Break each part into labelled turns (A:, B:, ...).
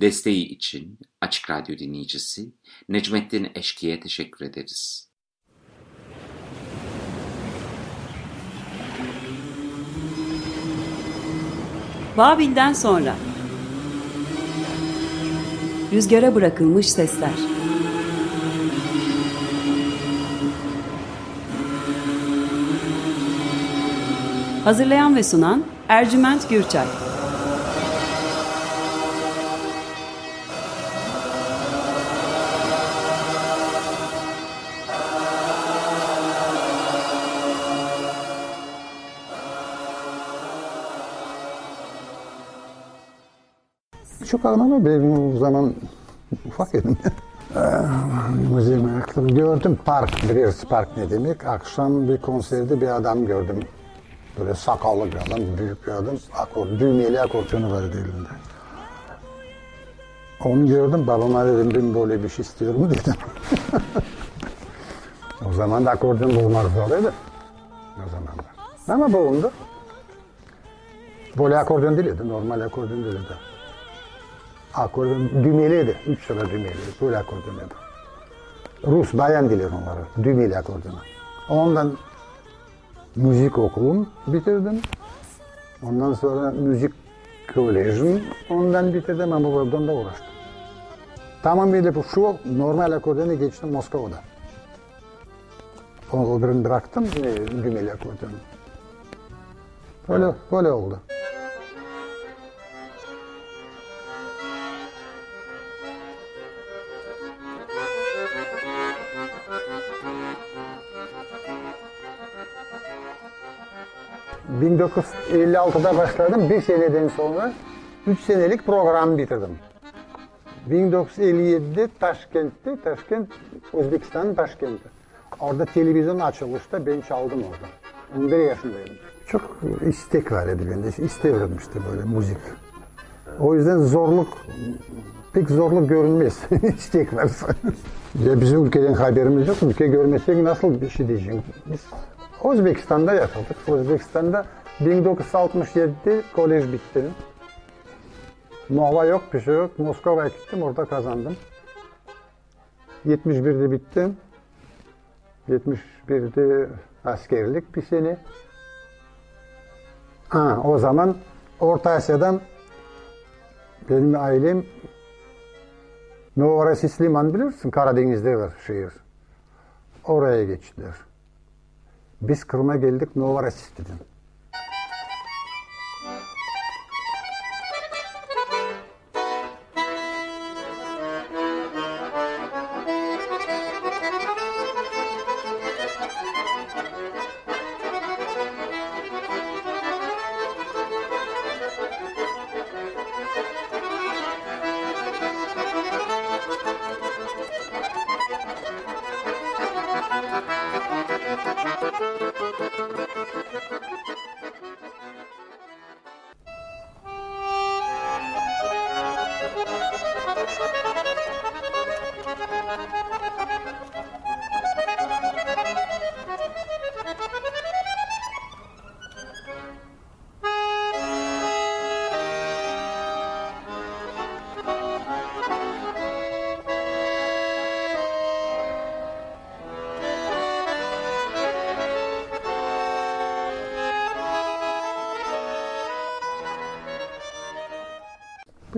A: Desteği için Açık Radyo dinleyicisi Necmettin Eşki'ye teşekkür ederiz.
B: Babil'den sonra. Rüzgara bırakılmış sesler. Hazırlayan ve sunan Ercüment Gürçay
C: Çok anlamı benim o zaman ufak idim. Müziği meraklı. Gördüm park, biliyoruz park ne demek. Akşam bir konserde bir adam gördüm. Böyle sakallı bir adam, büyük bir adam. Akor, düğmeli akordiyonu vardı elinde. Onu gördüm, babama dedim ben böyle bir şey istiyorum dedim. o zaman da akordeon bulmak zoruydu. O zamanlar. Ama bulundu. Böyle akordeon değildi, normal akordeon değildi. Akordeon düğmeliydi. Üç sıra düğmeliydi. Böyle akordiyonuydu. Rus bayan diler onları. Düğmeli akordeon. Ondan müzik okulum bitirdim. Ondan sonra müzik kolejim. Ondan bitirdim ama buradan da uğraştım. Tamamıyla şu normal akordiyona geçtim Moskova'da. Onu birini bıraktım, e, düğmeli akordiyonu. Böyle, böyle oldu. ...1956'da başladım. Bir seneden sonra 3 senelik program bitirdim. 1957'de Taşkent'te, Taşkent, Özbekistan Taşkent'te. Orada televizyon açılışta ben çaldım orada. 11 yaşındaydım. Çok istek var idi bende. İsterim işte böyle müzik. O yüzden zorluk, pek zorluk görünmez. istek varsa. ya bizim ülkeden haberimiz yok. Ülke görmesek nasıl bir şey diyeceğim. Biz Özbekistan'da yaşadık. Özbekistan'da 1967'de kolej bitti. Nova yok, bir şey yok. Moskova'ya gittim, orada kazandım. 71'de bittim. 71'de askerlik bir sene. Ha, o zaman Orta Asya'dan benim ailem Novorossisk liman bilirsin, Karadeniz'de var şehir. Oraya geçtiler. Biz Kırım'a geldik, Novorossisk dedim.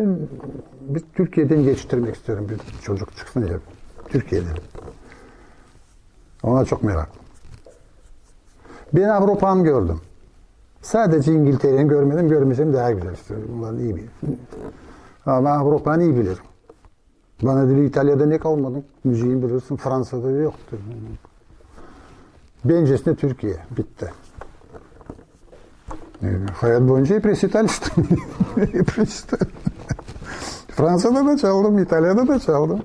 C: Ben bir Türkiye'den geçiştirmek istiyorum bir çocuk çıksın ya. Türkiye'den. Ona çok meraklı. Ben Avrupa'm gördüm. Sadece İngiltere'yi görmedim, görmesem daha güzel istiyorum. Bunlar iyi bilir. Ama Avrupa'nı iyi bilirim. Bana dedi İtalya'da ne kalmadı? Müziğin bilirsin, Fransa'da yoktur. Bencesine Türkiye, bitti. Yani hayat boyunca hep resitalistim. hep resital. Fransa'da da çaldım, İtalya'da da çaldım.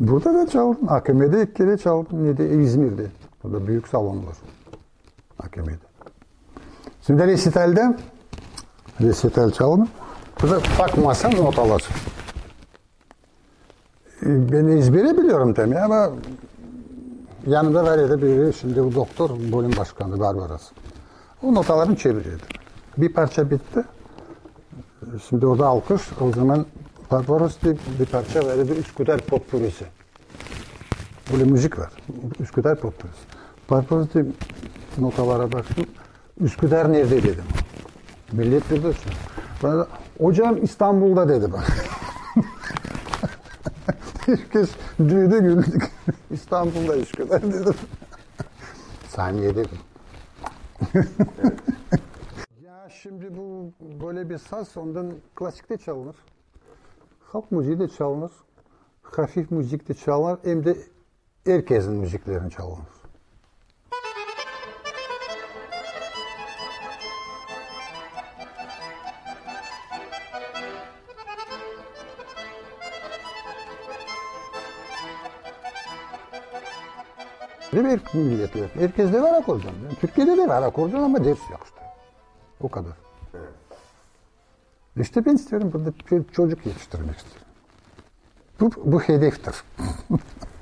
C: Burada da çaldım. AKM'de ilk kere çaldım. Neydi? İzmir'de. Burada büyük salon var. AKM'de. Şimdi resitalde resital çaldım. Burada ufak masa not alasın. Ben ezbere biliyorum tabii ama yanımda var ya da biri şimdi bu doktor bölüm başkanı Barbaras. O notalarını çeviriyordu. Bir parça bitti. Şimdi orada alkış o zaman Barbaros diye bir parça var. Bir Üsküdar Popurisi. Böyle müzik var. Üsküdar Popurisi. Barbaros diye notalara baktım. Üsküdar nerede dedim. Millet dedi. Bana, hocam İstanbul'da dedi bana. Herkes duydu güldük. İstanbul'da Üsküdar dedim. Saniye dedim. Şimdi bu böyle bir saz ondan klasikte çalınır. Halk müziği de çalınır. Hafif müzik de çalınır. Hem de herkesin müziklerini çalınır. Her milletler? Herkeste var akordeon. Türkiye'de de var akordeon ama ders yok. O kadar. İşte ben istiyorum burada bir çocuk yetiştirmek istiyorum. Bu, bu hedeftir.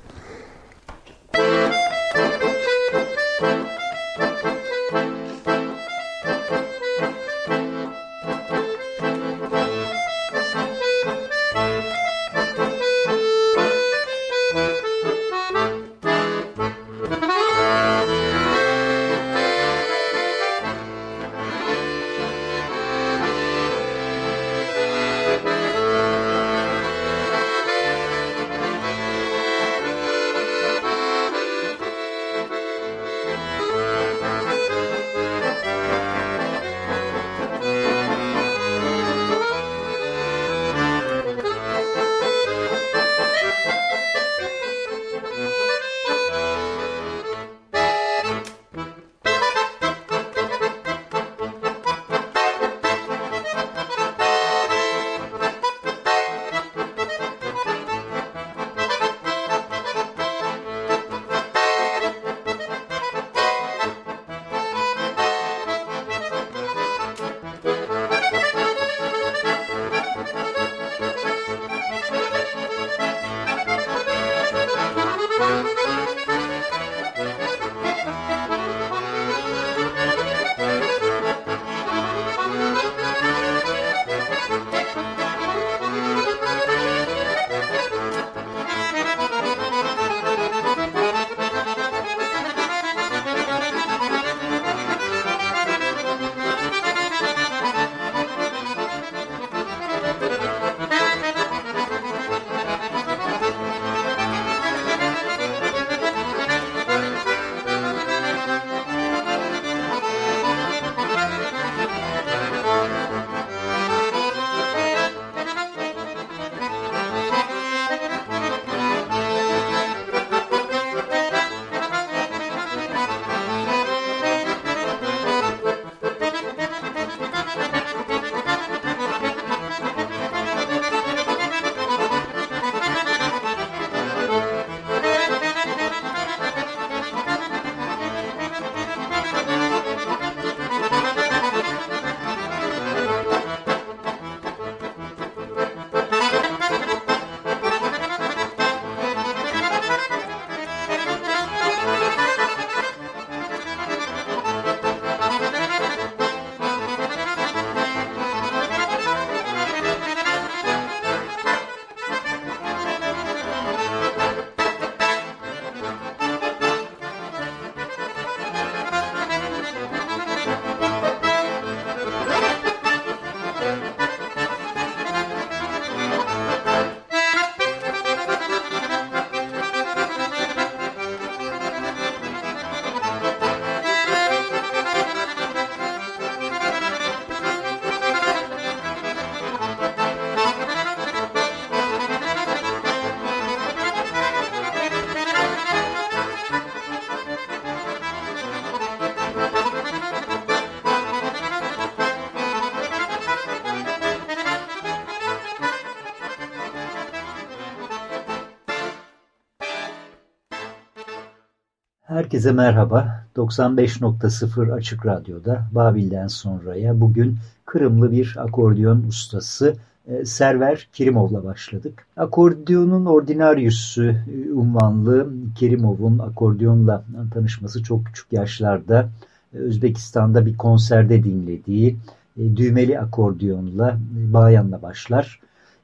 D: Herkese merhaba. 95.0 Açık Radyo'da Babil'den sonraya bugün Kırımlı bir akordeon ustası e, Server Kerimov'la başladık. Akordeonun ordinaryüsü e, unvanlı Kerimov'un akordeonla tanışması çok küçük yaşlarda e, Özbekistan'da bir konserde dinlediği düğmeli akordiyonla bayanla başlar.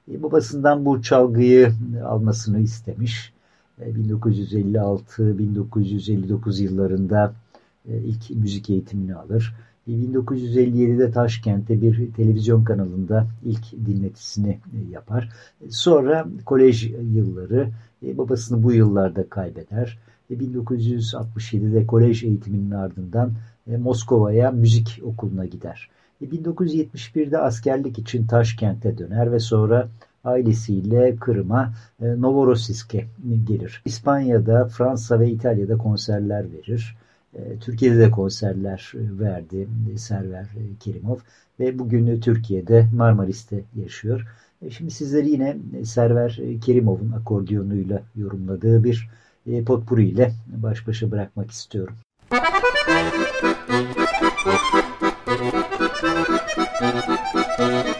D: Babasından bu çalgıyı almasını istemiş. 1956-1959 yıllarında ilk müzik eğitimini alır. 1957'de Taşkent'te bir televizyon kanalında ilk dinletisini yapar. Sonra kolej yılları babasını bu yıllarda kaybeder. 1967'de kolej eğitiminin ardından Moskova'ya müzik okuluna gider. 1971'de askerlik için Taşkent'e döner ve sonra ailesiyle Kırım'a e, Novorossiysk'e gelir. İspanya'da, Fransa ve İtalya'da konserler verir. E, Türkiye'de de konserler e, verdi Server Kerimov ve bugün Türkiye'de Marmaris'te yaşıyor. Şimdi sizleri yine Server Kerimov'un akordiyonuyla yorumladığı bir potpuri ile baş başa bırakmak istiyorum. Müzik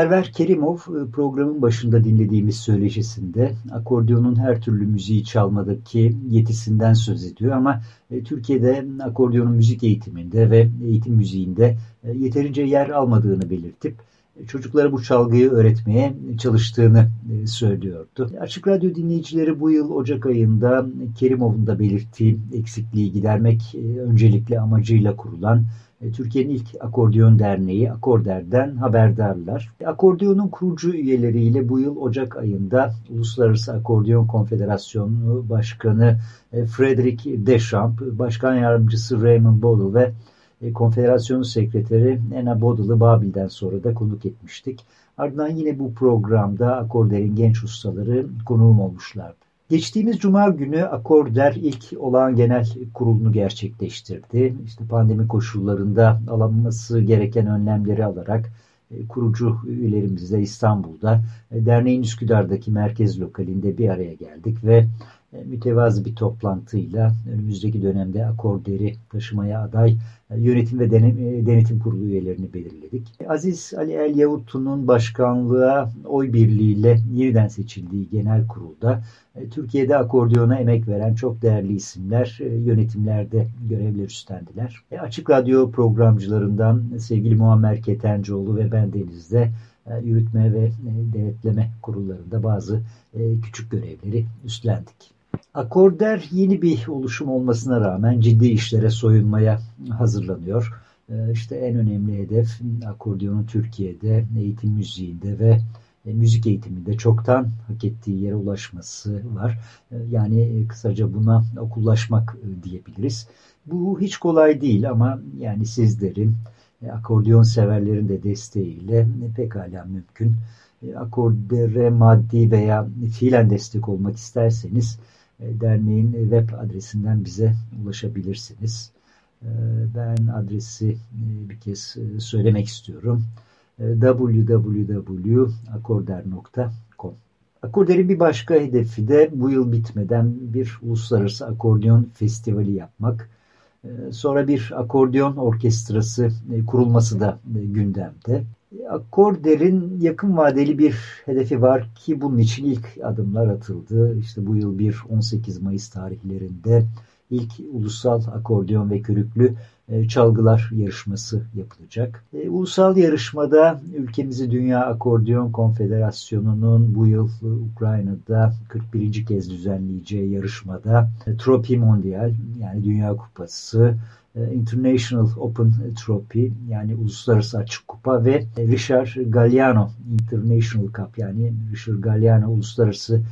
D: Server Kerimov e, programın başında dinlediğimiz söyleşisinde akordiyonun her türlü müziği çalmadaki yetisinden söz ediyor ama e, Türkiye'de akordiyonun müzik eğitiminde ve eğitim müziğinde e, yeterince yer almadığını belirtip çocuklara bu çalgıyı öğretmeye çalıştığını söylüyordu. Açık Radyo dinleyicileri bu yıl Ocak ayında Kerimov'un da belirttiği eksikliği gidermek öncelikle amacıyla kurulan e, Türkiye'nin ilk akordeon derneği Akorder'den haberdarlar. Akordiyonun kurucu üyeleriyle bu yıl Ocak ayında Uluslararası Akordeon Konfederasyonu Başkanı e, Frederick Deschamps, Başkan Yardımcısı Raymond Bodle ve e, Konfederasyonu Sekreteri Ena Bodle'ı Babil'den sonra da konuk etmiştik. Ardından yine bu programda Akorder'in genç ustaları konuğum olmuşlardı. Geçtiğimiz Cuma günü Akorder ilk olağan genel kurulunu gerçekleştirdi. İşte pandemi koşullarında alınması gereken önlemleri alarak e, kurucu üyelerimizle İstanbul'da e, derneğin Üsküdar'daki merkez lokalinde bir araya geldik ve mütevazı bir toplantıyla önümüzdeki dönemde Akorder'i taşımaya aday yönetim ve denetim kurulu üyelerini belirledik. Aziz Ali El Yavutlu'nun başkanlığa oy birliğiyle yeniden seçildiği genel kurulda e, Türkiye'de akordiyona emek veren çok değerli isimler e, yönetimlerde görevler üstlendiler. E, Açık Radyo programcılarından sevgili Muammer Ketencoğlu ve ben Deniz'de yürütme ve denetleme kurullarında bazı küçük görevleri üstlendik. Akorder yeni bir oluşum olmasına rağmen ciddi işlere soyunmaya hazırlanıyor. İşte en önemli hedef akordiyonun Türkiye'de eğitim müziğinde ve e, müzik eğitiminde çoktan hak ettiği yere ulaşması var. E, yani e, kısaca buna okullaşmak diyebiliriz. Bu hiç kolay değil ama yani sizlerin akordeon severlerin de desteğiyle pekala mümkün. Akordere maddi veya fiilen destek olmak isterseniz derneğin web adresinden bize ulaşabilirsiniz. Ben adresi bir kez söylemek istiyorum www.akorder.com Akorder'in bir başka hedefi de bu yıl bitmeden bir uluslararası akordeon festivali yapmak. Sonra bir akordeon orkestrası e, kurulması da e, gündemde. Akorder'in yakın vadeli bir hedefi var ki bunun için ilk adımlar atıldı. İşte bu yıl bir 18 Mayıs tarihlerinde ilk ulusal akordeon ve körüklü e, çalgılar yarışması yapılacak. E, ulusal yarışmada ülkemizi Dünya Akordeon Konfederasyonu'nun bu yıl Ukrayna'da 41. kez düzenleyeceği yarışmada e, Tropi Mondial yani Dünya Kupası, International Open Trophy yani Uluslararası Açık Kupa ve Richard Galliano International Cup yani Richard Galliano Uluslararası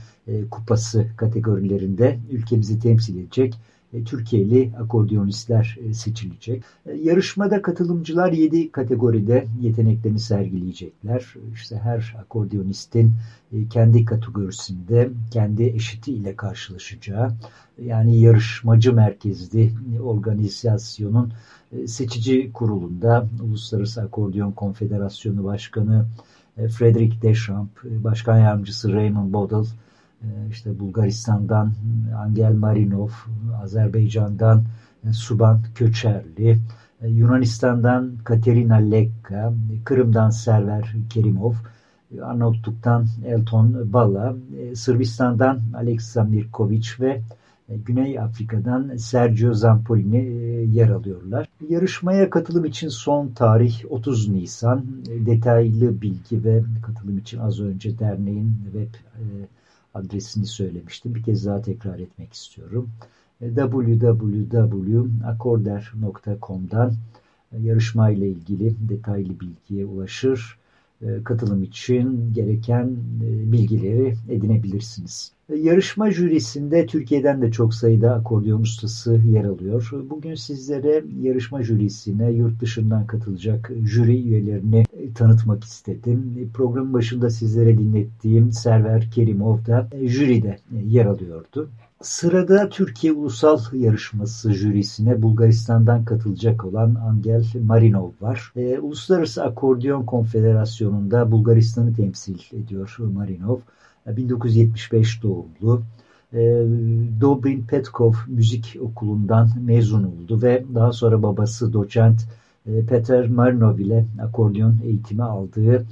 D: Kupası kategorilerinde ülkemizi temsil edecek e, Türkiye'li akordiyonistler e, seçilecek. E, yarışmada katılımcılar 7 kategoride yeteneklerini sergileyecekler. İşte her akordiyonistin kendi kategorisinde kendi eşiti ile karşılaşacağı yani yarışmacı merkezli organizasyonun seçici kurulunda Uluslararası Akordeon Konfederasyonu Başkanı Frederick Deschamps, Başkan Yardımcısı Raymond Bodle, işte Bulgaristan'dan Angel Marinov, Azerbaycan'dan e, Suban Köçerli, e, Yunanistan'dan Katerina Lekka, Kırım'dan Server Kerimov, Arnavutluk'tan Elton Bala, e, Sırbistan'dan Aleksa Mirkovic ve Güney Afrika'dan Sergio Zampolini yer alıyorlar. Yarışmaya katılım için son tarih 30 Nisan. Detaylı bilgi ve katılım için az önce derneğin web adresini söylemiştim. Bir kez daha tekrar etmek istiyorum. Www.akorder.com'dan e, yarışma ile ilgili detaylı bilgiye ulaşır. E, katılım için gereken bilgileri edinebilirsiniz. Yarışma jürisinde Türkiye'den de çok sayıda akordeon ustası yer alıyor. Bugün sizlere yarışma jürisine yurt dışından katılacak jüri üyelerini tanıtmak istedim. Programın başında sizlere dinlettiğim Server Kerimov da jüride yer alıyordu. Sırada Türkiye Ulusal Yarışması jürisine Bulgaristan'dan katılacak olan Angel Marinov var. E, Uluslararası Akordeon Konfederasyonu'nda Bulgaristan'ı temsil ediyor Marinov. 1975 doğumlu. E, Dobrin Petkov Müzik Okulu'ndan mezun oldu ve daha sonra babası doçent e, Peter Marinov ile akordeon eğitimi aldığı e,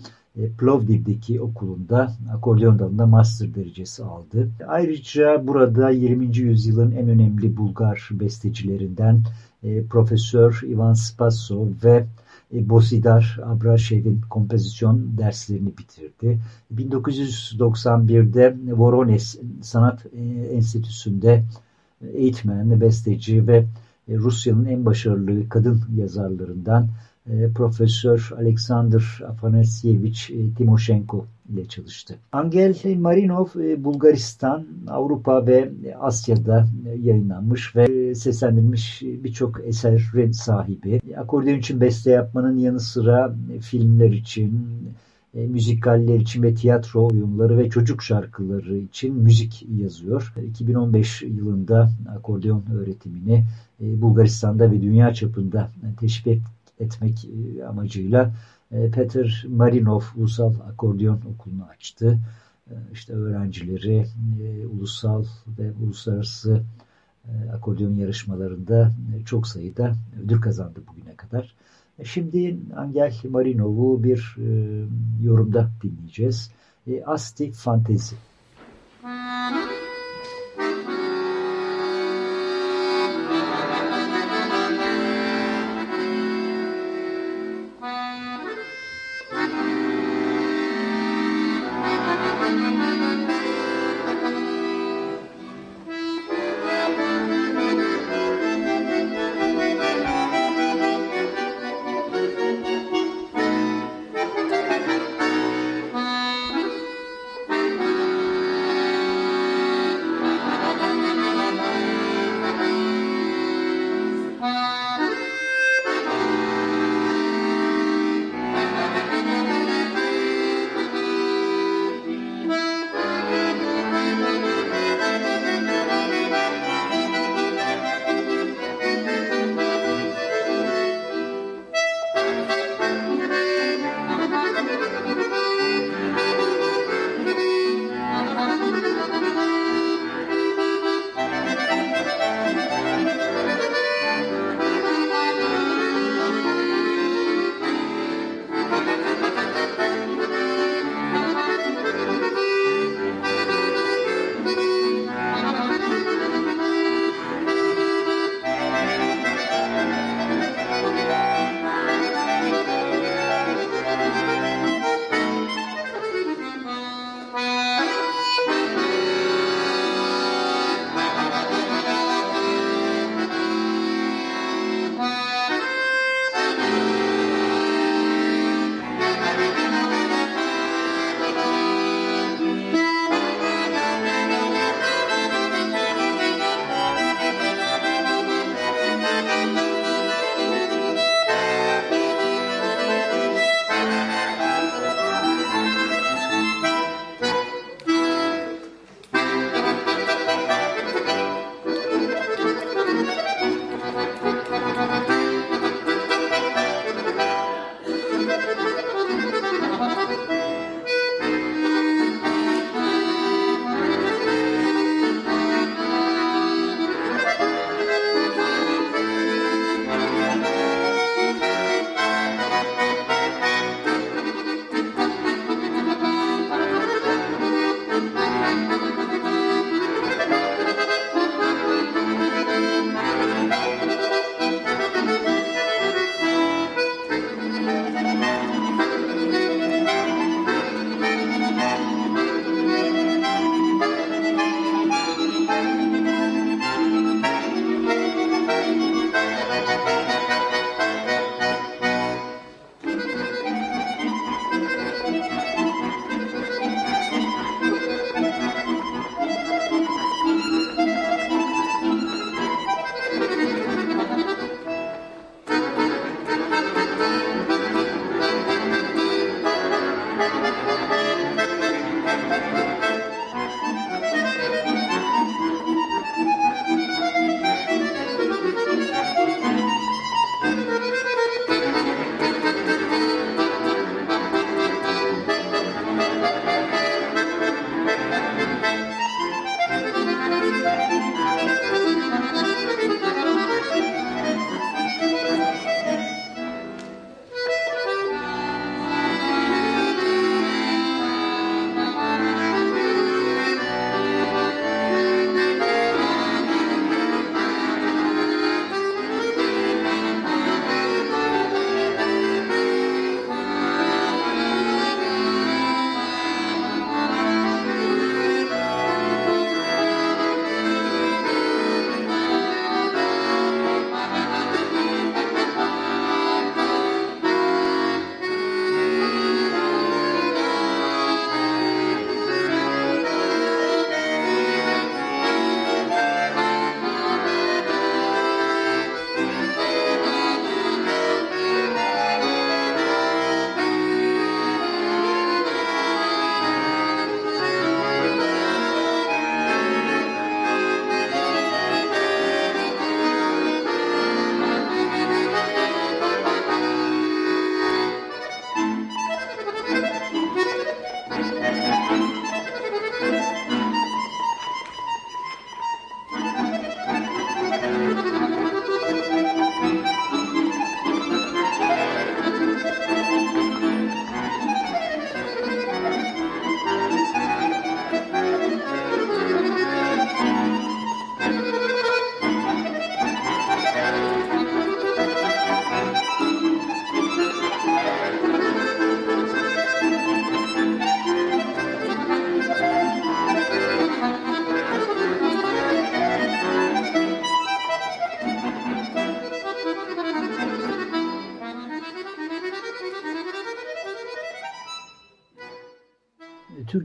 D: Plovdiv'deki okulunda akordeon dalında master derecesi aldı. Ayrıca burada 20. yüzyılın en önemli Bulgar bestecilerinden e, Profesör Ivan Spassov ve e, Bosidar Abrashev'in kompozisyon derslerini bitirdi. 1991'de Voronezh Sanat Enstitüsü'nde eğitmen, besteci ve Rusya'nın en başarılı kadın yazarlarından e, Profesör Alexander Afanasyevich e, Timoshenko ile çalıştı. Angel Marinov e, Bulgaristan, Avrupa ve Asya'da yayınlanmış ve seslendirilmiş birçok eserin sahibi. Akordeon için beste yapmanın yanı sıra filmler için, müzikaller için ve tiyatro oyunları ve çocuk şarkıları için müzik yazıyor. 2015 yılında akordeon öğretimini Bulgaristan'da ve dünya çapında teşvik etmek e, amacıyla e, Peter Marinov Ulusal Akordeon Okulu'nu açtı. E, işte öğrencileri ulusal ve uluslararası akordeon yarışmalarında çok sayıda ödül kazandı bugüne kadar. Şimdi Angel Marinov'u bir yorumda dinleyeceğiz. Asti Fantezi.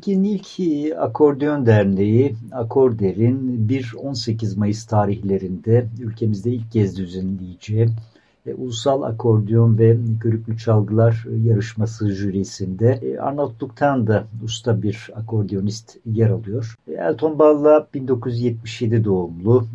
D: Türkiye'nin ilk akordeon derneği Akorder'in 1-18 Mayıs tarihlerinde ülkemizde ilk kez düzenleyeceği e, Ulusal Akordeon ve Körüklü Çalgılar yarışması jürisinde e, Arnavutluk'tan da usta bir akordeonist yer alıyor. E, Elton Balla 1977 doğumlu.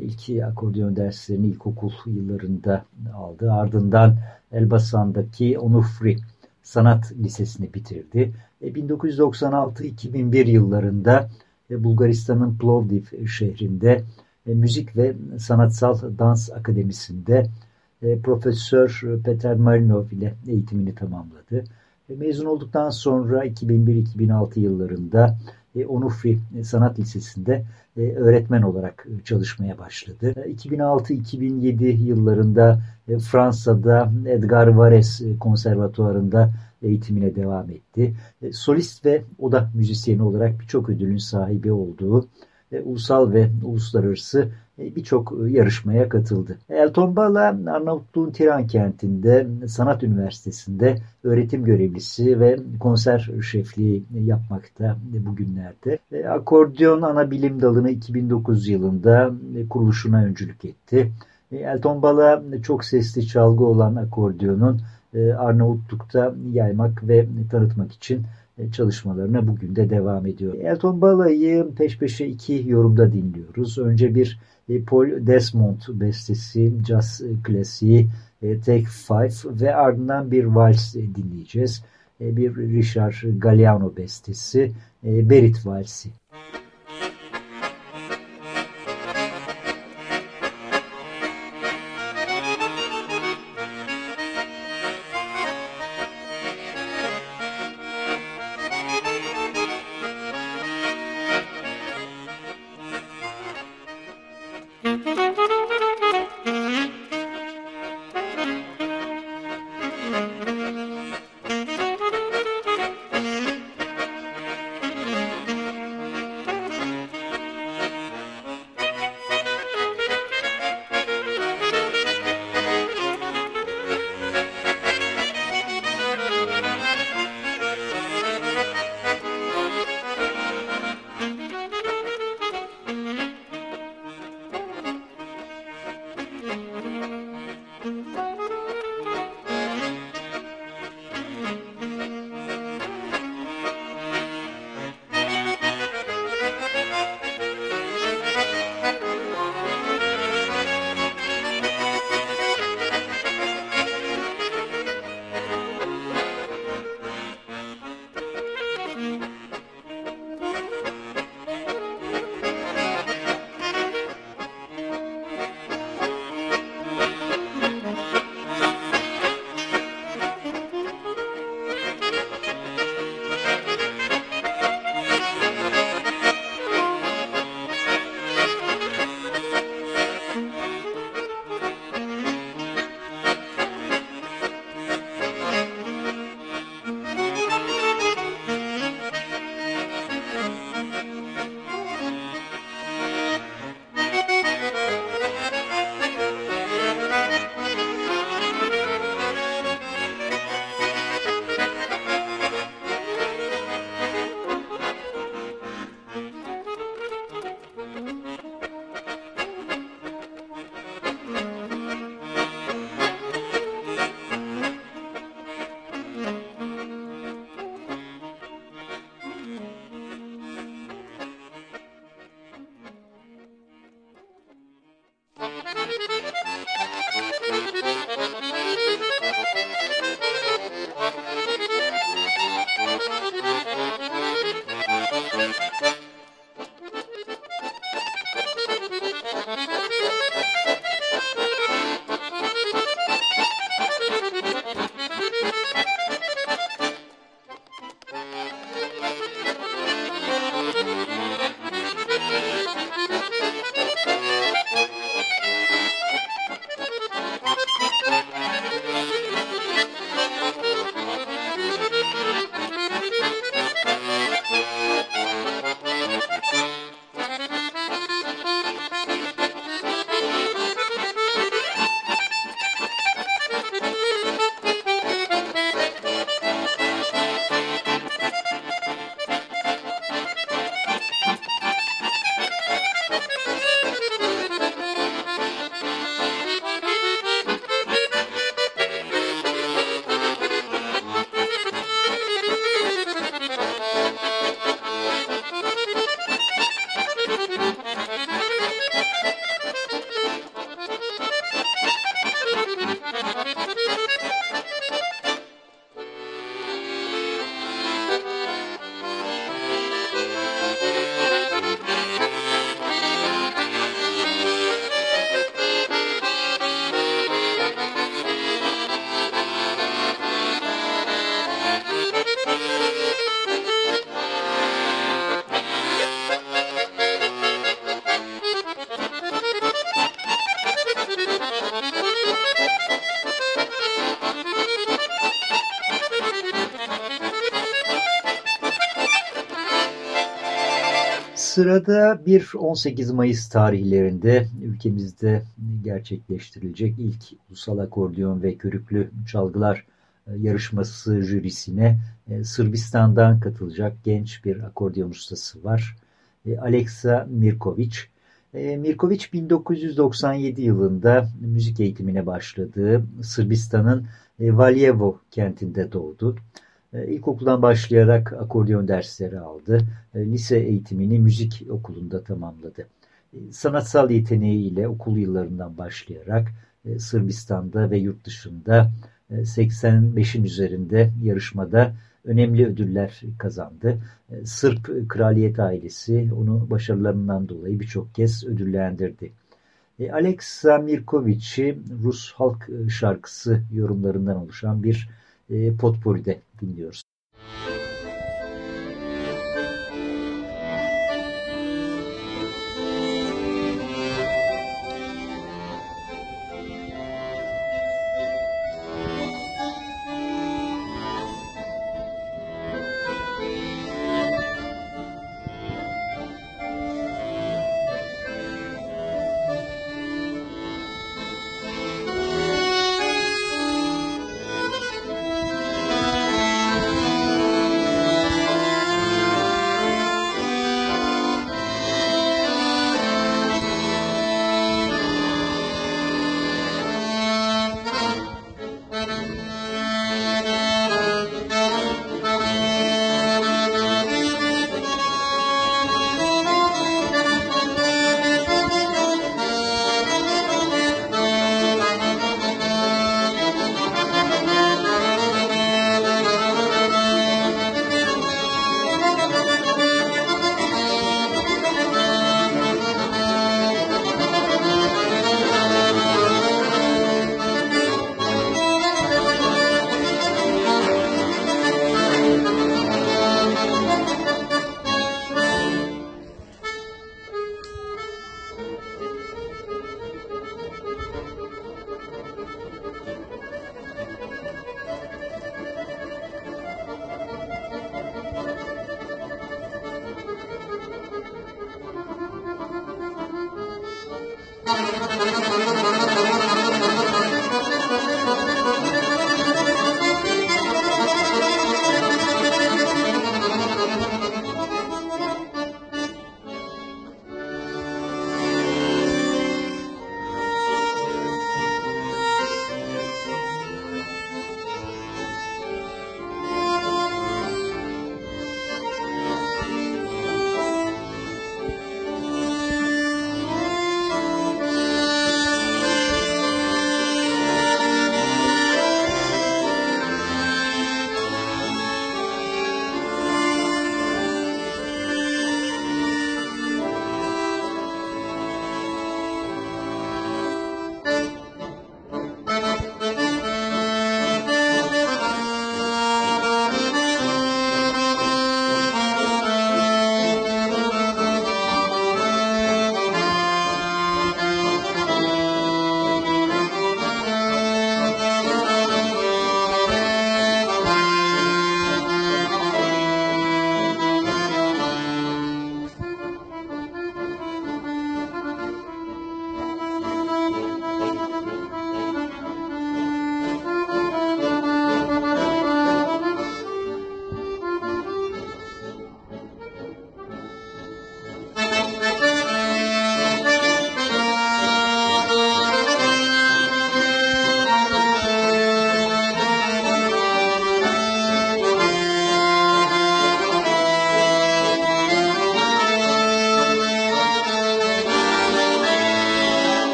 D: İlk akordeon derslerini ilkokul yıllarında aldı. Ardından Elbasan'daki Onufri Sanat Lisesi'ni bitirdi. 1996-2001 yıllarında Bulgaristan'ın Plovdiv şehrinde Müzik ve Sanatsal Dans Akademisi'nde e, Profesör Peter Marinov ile eğitimini tamamladı. E, mezun olduktan sonra 2001-2006 yıllarında e, Onufri Sanat Lisesi'nde öğretmen olarak çalışmaya başladı. 2006-2007 yıllarında Fransa'da Edgar Vares Konservatuarı'nda eğitimine devam etti. Solist ve oda müzisyeni olarak birçok ödülün sahibi olduğu ulusal ve uluslararası e, birçok e, yarışmaya katıldı. Elton Bala Arnavutluğun Tiran kentinde Sanat Üniversitesi'nde öğretim görevlisi ve konser şefliği yapmakta bugünlerde. E, akordeon ana bilim dalını 2009 yılında kuruluşuna öncülük etti. Elton Bala çok sesli çalgı olan akordeonun Arnavutluk'ta yaymak ve tanıtmak için çalışmalarına bugün de devam ediyor. Elton Bala'yı peş peşe iki yorumda dinliyoruz. Önce bir e, Paul Desmond bestesi, jazz klasiği e, Take Five ve ardından bir vals dinleyeceğiz. E, bir Richard Galliano bestesi Berit Valsi. Sırada bir 18 Mayıs tarihlerinde ülkemizde gerçekleştirilecek ilk Ulusal Akordeon ve Körüklü Çalgılar e, yarışması jürisine e, Sırbistan'dan katılacak genç bir akordeon ustası var. E, Aleksa Mirkovic. Mirkovic 1997 yılında müzik eğitimine başladığı Sırbistan'ın Valjevo kentinde doğdu. İlkokuldan başlayarak akordeon dersleri aldı. Lise eğitimini müzik okulunda tamamladı. Sanatsal yeteneğiyle okul yıllarından başlayarak Sırbistan'da ve yurt dışında 85'in üzerinde yarışmada önemli ödüller kazandı. Sırp kraliyet ailesi onu başarılarından dolayı birçok kez ödüllendirdi. Aleksa Mirkovic'i Rus halk şarkısı yorumlarından oluşan bir potpourri'de dinliyoruz.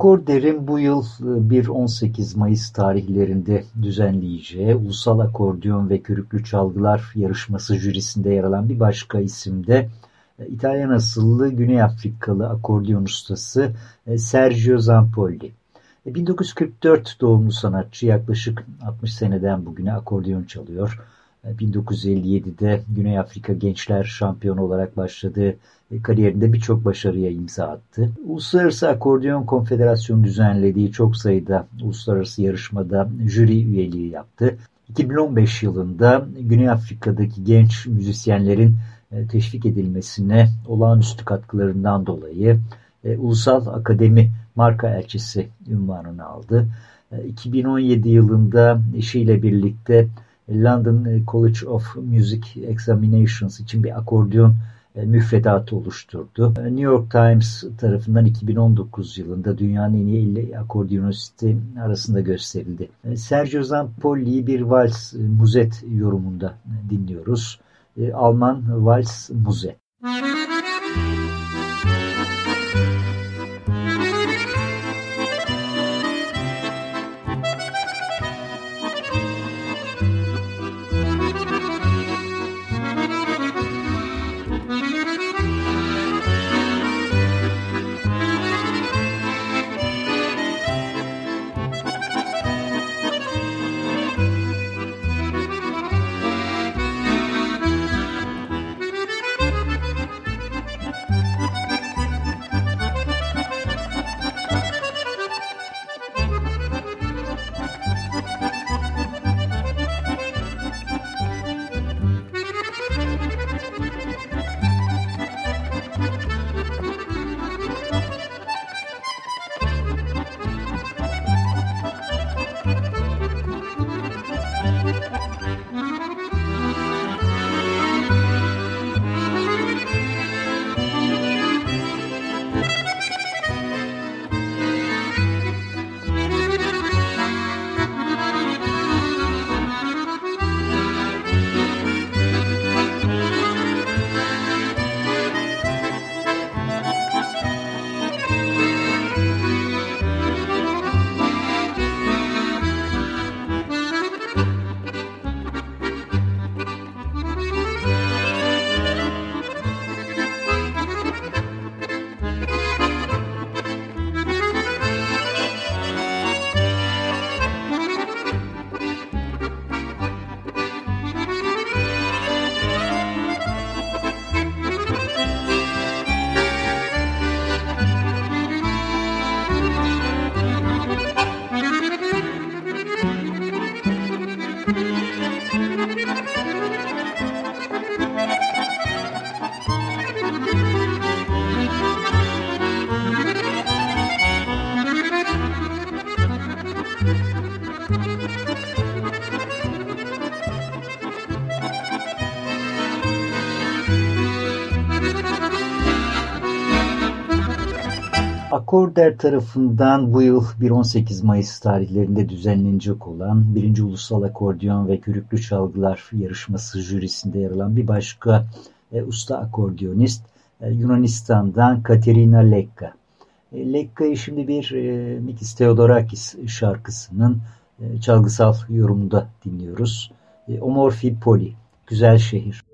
D: Akorder'in bu yıl 1-18 Mayıs tarihlerinde düzenleyeceği Ulusal Akordeon ve Körüklü Çalgılar yarışması jürisinde yer alan bir başka isim de İtalyan asıllı Güney Afrikalı akordeon ustası Sergio Zampolli. 1944 doğumlu sanatçı yaklaşık 60 seneden bugüne akordeon çalıyor. 1957'de Güney Afrika Gençler Şampiyonu olarak başladığı kariyerinde birçok başarıya imza attı. Uluslararası Akordeon Konfederasyonu düzenlediği çok sayıda uluslararası yarışmada jüri üyeliği yaptı. 2015 yılında Güney Afrika'daki genç müzisyenlerin e, teşvik edilmesine olağanüstü katkılarından dolayı e, Ulusal Akademi Marka Elçisi ünvanını aldı. 2017 e, yılında eşiyle birlikte London College of Music Examinations için bir akordeon müfredatı oluşturdu. New York Times tarafından 2019 yılında dünyanın en iyi 50 akordeonisti arasında gösterildi. Sergio Zampolli'yi bir vals muzet yorumunda dinliyoruz. Alman Vals Muze. Akorder tarafından bu yıl 1-18 Mayıs tarihlerinde düzenlenecek olan 1. Ulusal Akordeon ve Körüklü Çalgılar yarışması jürisinde yer alan bir başka e, usta akordeonist e, Yunanistan'dan Katerina Lekka. E, Lekka'yı şimdi bir e, Mikis Theodorakis şarkısının e, çalgısal yorumunda dinliyoruz. E, Omorfi Poli, Güzel Şehir.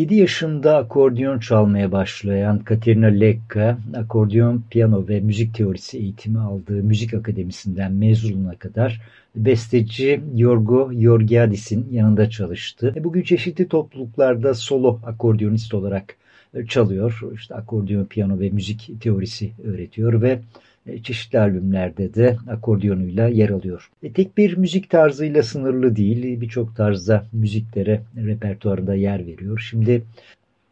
D: 7 yaşında akordeon çalmaya başlayan Katerina Lekka, akordeon, piyano ve müzik teorisi eğitimi aldığı müzik akademisinden mezununa kadar besteci Yorgo Yorgiadis'in yanında çalıştı. E, bugün çeşitli topluluklarda solo akordeonist olarak e, çalıyor. İşte akordeon, piyano ve müzik teorisi öğretiyor ve çeşitli albümlerde de akordiyonuyla yer alıyor. E, tek bir müzik tarzıyla sınırlı değil, birçok tarzda müziklere repertuarında yer veriyor. Şimdi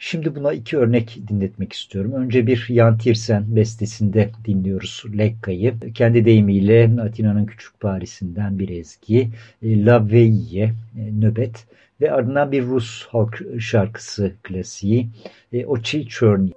D: Şimdi buna iki örnek dinletmek istiyorum. Önce bir Jan Tiersen bestesinde dinliyoruz Lekka'yı. Kendi deyimiyle Atina'nın küçük Paris'inden bir ezgi. E, La Veille, nöbet ve ardından bir Rus halk şarkısı klasiği Ochi Chorny.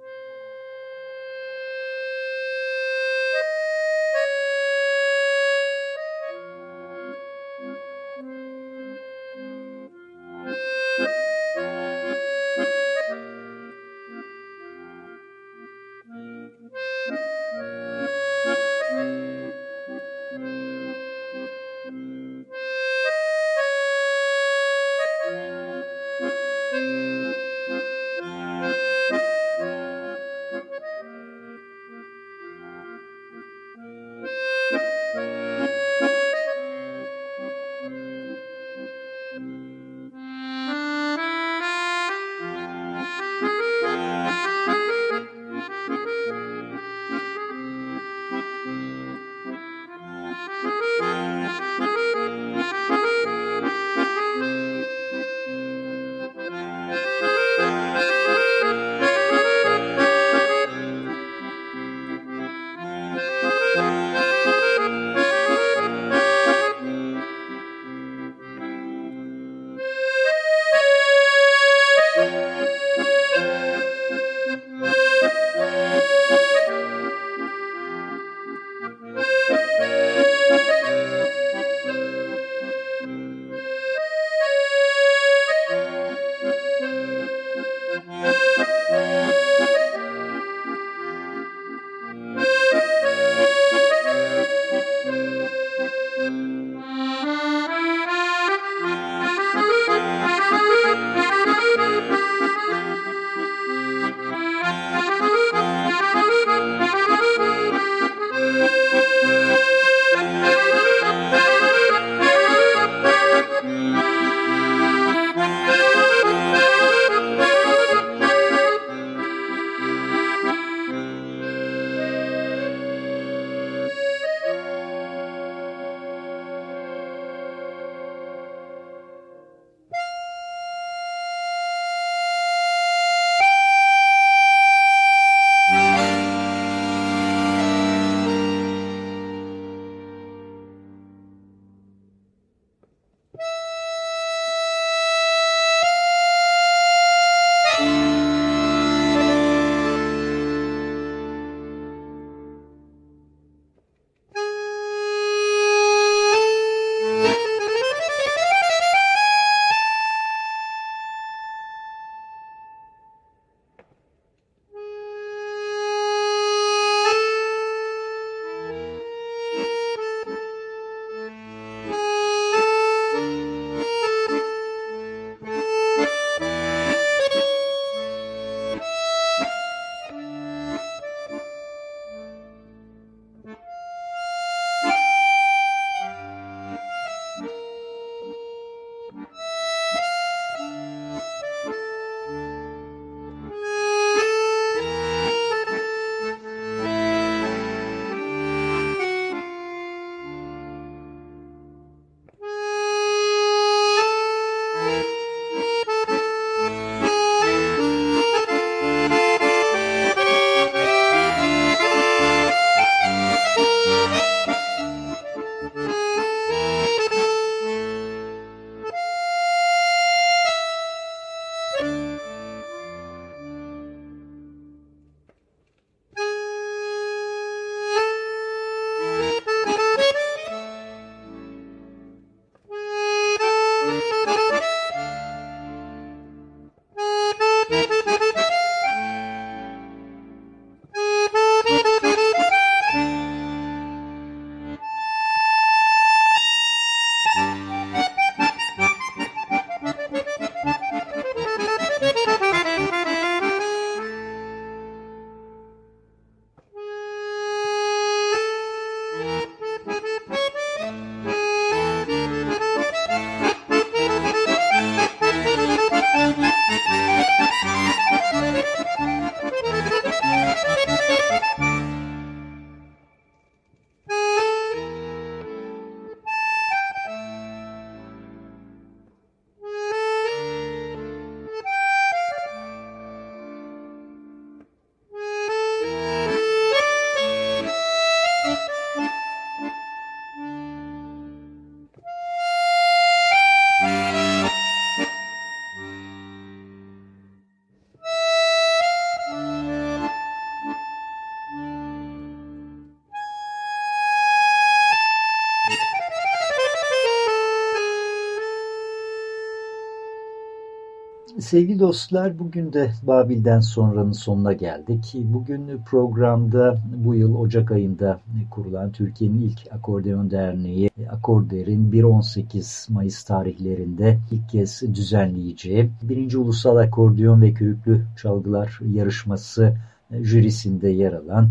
D: Sevgili dostlar bugün de Babil'den sonranın sonuna geldik. Bugün programda bu yıl Ocak ayında kurulan Türkiye'nin ilk akordeon derneği Akorder'in 1-18 Mayıs tarihlerinde ilk kez düzenleyeceği 1. Ulusal Akordeon ve Kürüklü Çalgılar Yarışması jürisinde yer alan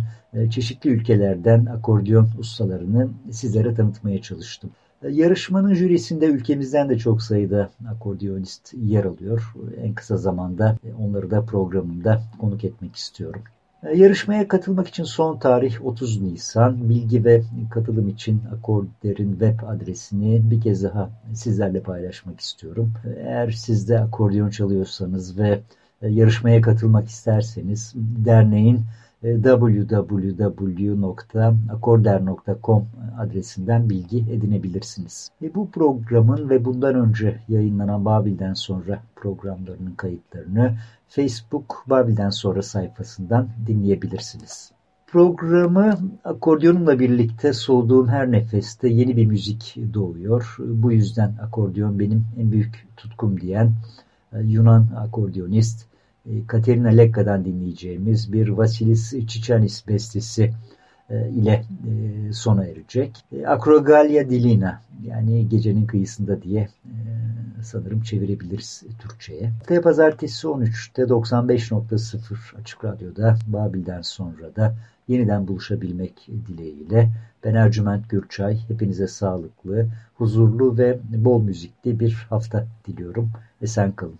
D: çeşitli ülkelerden akordeon ustalarını sizlere tanıtmaya çalıştım. Yarışmanın jürisinde ülkemizden de çok sayıda akordiyonist yer alıyor. En kısa zamanda onları da programımda konuk etmek istiyorum. Yarışmaya katılmak için son tarih 30 Nisan. Bilgi ve katılım için Akorder'in web adresini bir kez daha sizlerle paylaşmak istiyorum. Eğer siz de akordeon çalıyorsanız ve yarışmaya katılmak isterseniz derneğin www.akorder.com adresinden bilgi edinebilirsiniz. E bu programın ve bundan önce yayınlanan Babil'den sonra programlarının kayıtlarını Facebook Babil'den sonra sayfasından dinleyebilirsiniz. Programı akordiyonumla birlikte solduğum her nefeste yeni bir müzik doğuyor. Bu yüzden akordiyon benim en büyük tutkum diyen Yunan akordiyonist e, Katerina Lekka'dan dinleyeceğimiz bir Vasilis Çiçanis bestesi e, ile e, sona erecek. Akrogalia Dilina yani gecenin kıyısında diye sanırım çevirebiliriz Türkçe'ye. Haftaya pazartesi 13'te 95.0 Açık Radyo'da Babil'den sonra da yeniden buluşabilmek dileğiyle ben Ercüment Gürçay. Hepinize sağlıklı, huzurlu ve bol müzikli bir hafta diliyorum. Esen kalın.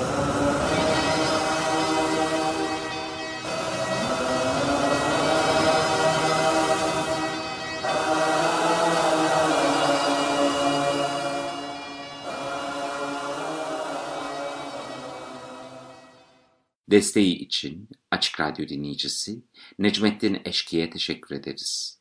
A: Desteği için Açık Radyo dinleyicisi Necmettin Eşki'ye teşekkür ederiz.